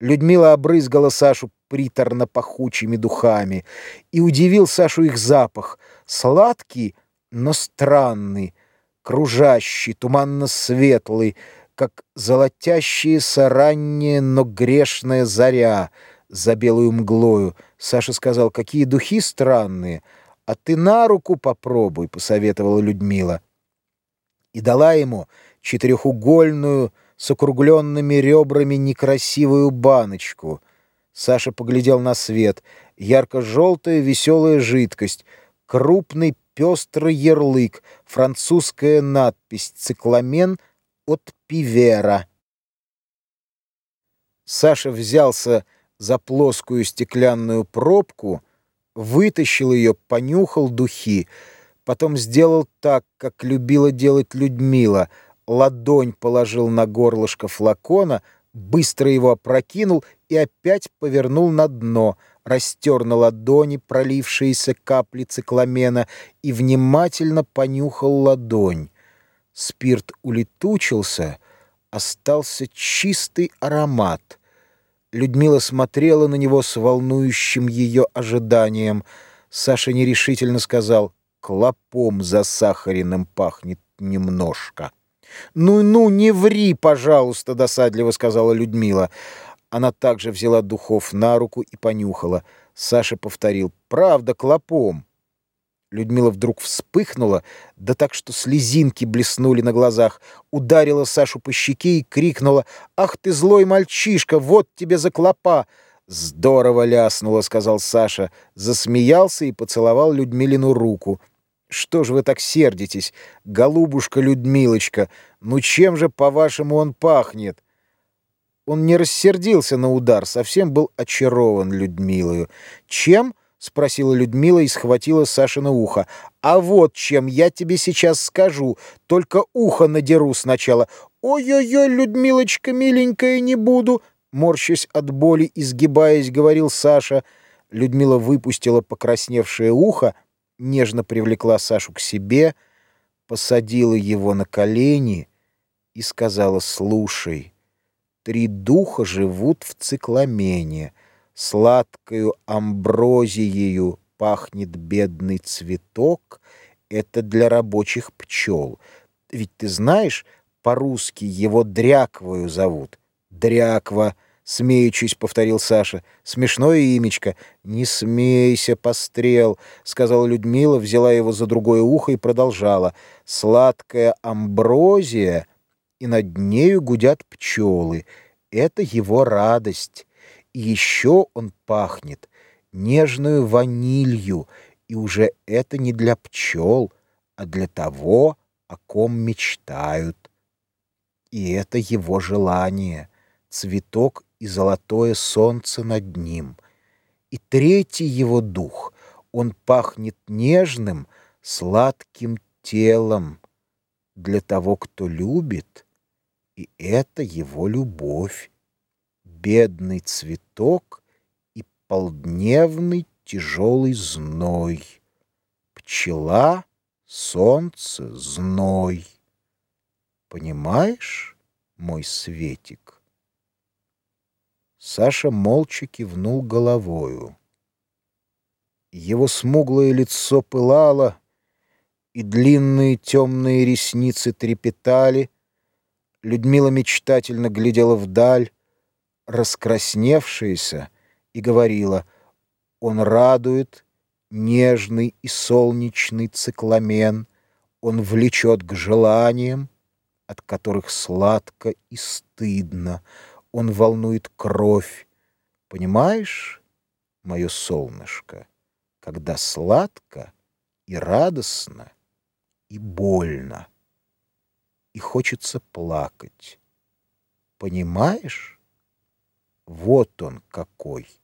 Людмила обрызгала Сашу приторно-пахучими духами, и удивил Сашу их запах. Сладкий, но странный, кружащий, туманно-светлый, как золотящаяся ранняя, но грешная заря за белую мглою. Саша сказал, какие духи странные. А ты на руку попробуй, посоветовала Людмила. И дала ему четырехугольную, с округленными ребрами некрасивую баночку. Саша поглядел на свет. Ярко-желтая веселая жидкость, крупный пестрый ярлык, французская надпись «Цикламен от Пивера». Саша взялся за плоскую стеклянную пробку, вытащил ее, понюхал духи, потом сделал так, как любила делать Людмила — ладонь положил на горлышко флакона, быстро его опрокинул и опять повернул на дно, растер на ладони пролившиеся капли цикламена и внимательно понюхал ладонь. Спирт улетучился, остался чистый аромат. Людмила смотрела на него с волнующим ее ожиданием. Саша нерешительно сказал, «Клопом засахаренным пахнет немножко». «Ну-ну, не ври, пожалуйста», — досадливо сказала Людмила. Она также взяла духов на руку и понюхала. Саша повторил «Правда, клопом». Людмила вдруг вспыхнула, да так, что слезинки блеснули на глазах, ударила Сашу по щеке и крикнула «Ах ты злой мальчишка, вот тебе за клопа!» «Здорово ляснула», — сказал Саша, засмеялся и поцеловал Людмилину руку. Что же вы так сердитесь, голубушка Людмилочка? Ну чем же, по-вашему, он пахнет? Он не рассердился на удар, совсем был очарован Людмилою. Чем? спросила Людмила и схватила Сашино ухо. А вот чем я тебе сейчас скажу, только ухо надеру сначала. Ой-ой-ой, Людмилочка миленькая, не буду, морщась от боли и сгибаясь, говорил Саша. Людмила выпустила покрасневшее ухо, нежно привлекла Сашу к себе, посадила его на колени и сказала «Слушай, три духа живут в цикламене, сладкою амброзиею пахнет бедный цветок, это для рабочих пчел. Ведь ты знаешь, по-русски его дряквою зовут. Дряква — Смеючись, повторил Саша. Смешное имечко. Не смейся, пострел, сказала Людмила, взяла его за другое ухо и продолжала. Сладкая амброзия, и над нею гудят пчелы. Это его радость. И еще он пахнет нежную ванилью, и уже это не для пчел, а для того, о ком мечтают. И это его желание. Цветок и золотое солнце над ним. И третий его дух, он пахнет нежным, сладким телом для того, кто любит, и это его любовь. Бедный цветок и полдневный тяжелый зной. Пчела, солнце, зной. Понимаешь, мой светик? Саша молча кивнул головою. Его смуглое лицо пылало, и длинные темные ресницы трепетали. Людмила мечтательно глядела вдаль, раскрасневшаяся, и говорила, «Он радует, нежный и солнечный цикламен, он влечет к желаниям, от которых сладко и стыдно, он волнует кровь. Понимаешь, мое солнышко, когда сладко и радостно, и больно, и хочется плакать. Понимаешь? Вот он какой.